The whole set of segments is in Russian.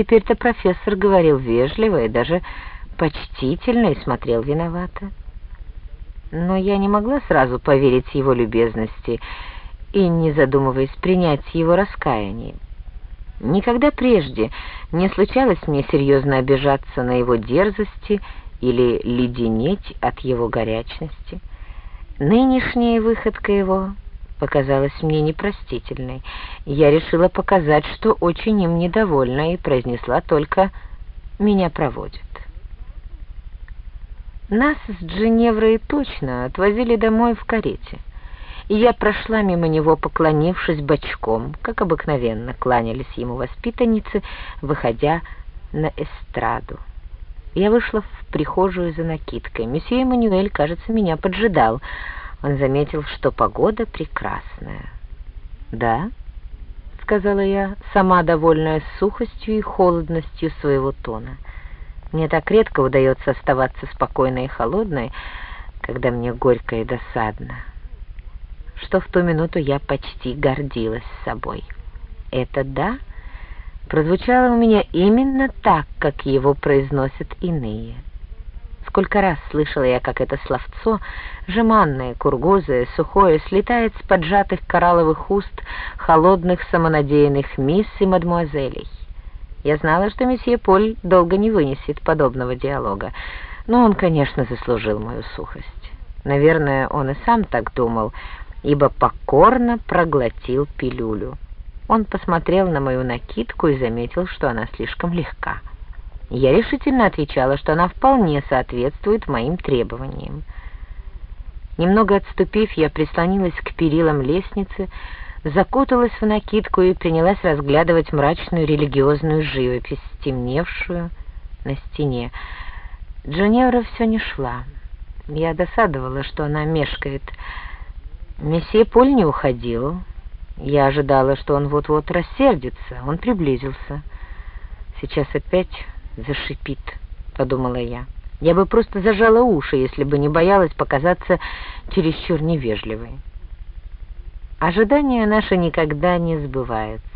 Теперь-то профессор говорил вежливо и даже почтительно и смотрел виновато. Но я не могла сразу поверить его любезности и, не задумываясь, принять его раскаяние. Никогда прежде не случалось мне серьезно обижаться на его дерзости или леденеть от его горячности. Нынешняя выходка его показалась мне непростительной. Я решила показать, что очень им недовольна, и произнесла только «меня проводят». Нас с Дженеврой точно отвозили домой в карете, и я прошла мимо него, поклонившись бочком, как обыкновенно кланялись ему воспитанницы, выходя на эстраду. Я вышла в прихожую за накидкой. Месье Эммануэль, кажется, меня поджидал. Он заметил, что погода прекрасная. «Да?» — сказала я, сама довольная сухостью и холодностью своего тона — мне так редко удается оставаться спокойной и холодной, когда мне горько и досадно, что в ту минуту я почти гордилась собой. Это «да» прозвучало у меня именно так, как его произносят иные. Сколько раз слышала я, как это словцо, жеманное, кургузое, сухое, слетает с поджатых коралловых уст холодных самонадеянных мисс и мадмуазелей. Я знала, что месье Поль долго не вынесет подобного диалога, но он, конечно, заслужил мою сухость. Наверное, он и сам так думал, ибо покорно проглотил пилюлю. Он посмотрел на мою накидку и заметил, что она слишком легка. Я решительно отвечала, что она вполне соответствует моим требованиям. Немного отступив, я прислонилась к перилам лестницы, закуталась в накидку и принялась разглядывать мрачную религиозную живопись, темневшую на стене. Джуневра все не шла. Я досадовала, что она мешкает. Месье Поль не уходил. Я ожидала, что он вот-вот рассердится. Он приблизился. Сейчас опять зашипит, подумала я. Я бы просто зажала уши, если бы не боялась показаться чересчур невежливой. Ожидания наши никогда не сбываются.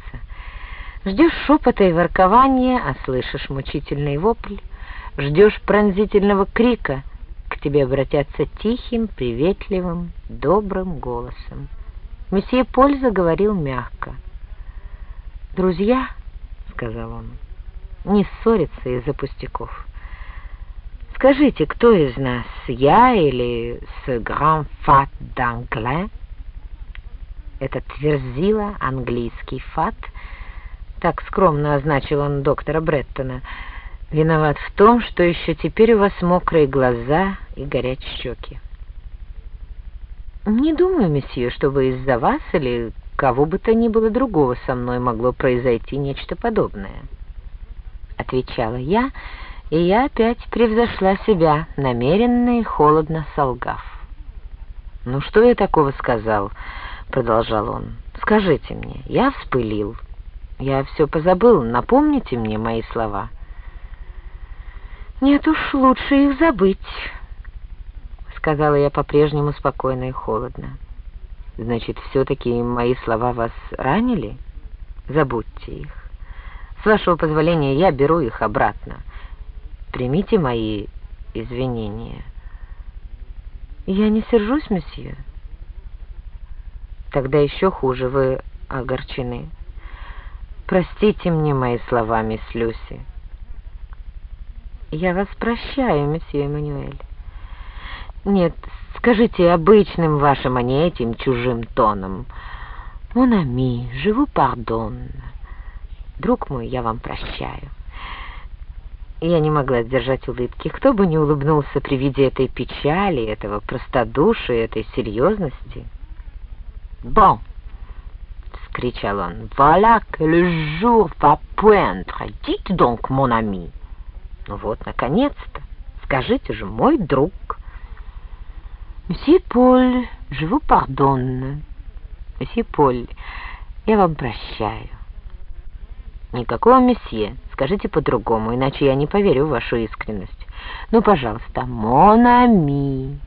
Ждешь шепота и воркования, а слышишь мучительный вопль. Ждешь пронзительного крика, к тебе обратятся тихим, приветливым, добрым голосом. Месье Поль заговорил мягко. «Друзья», — сказал он, — «не ссорятся из-за пустяков. Скажите, кто из нас, я или с гран фат d'Anglais?» этот верзила, английский фат, так скромно означил он доктора Бреттона, виноват в том, что еще теперь у вас мокрые глаза и горят щеки. Не думаю, месье, чтобы из-за вас или кого бы то ни было другого со мной могло произойти нечто подобное. Отвечала я, и я опять превзошла себя, намеренно и холодно солгав. «Ну что я такого сказал?» — продолжал он. «Скажите мне, я вспылил. Я все позабыл. Напомните мне мои слова». «Нет уж, лучше их забыть», — сказала я по-прежнему спокойно и холодно. «Значит, все-таки мои слова вас ранили? Забудьте их. С вашего позволения я беру их обратно. Примите мои извинения». «Я не сержусь, месье». Тогда еще хуже, вы огорчены. Простите мне мои слова, мисс Люси. Я вас прощаю, месье Эммануэль. Нет, скажите обычным вашим, а не этим чужим тоном. Мон ами, живу пардон. Друг мой, я вам прощаю. Я не могла сдержать улыбки. Кто бы не улыбнулся при виде этой печали, этого простодушия, этой серьезности. «Bon!» — вскричал он. «Voilà que le jour va poindre! Dites donc, mon ami!» «Ну вот, наконец-то! Скажите же, мой друг!» «Месье Поль, vous pardonne!» «Месье Поль, я вам прощаю!» «Никакого месье, скажите по-другому, иначе я не поверю в вашу искренность. Ну, пожалуйста, ami!»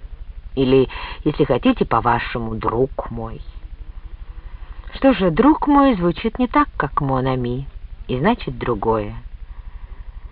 Или, если хотите, по-вашему, друг мой. Что же, друг мой звучит не так, как Монами, и значит другое.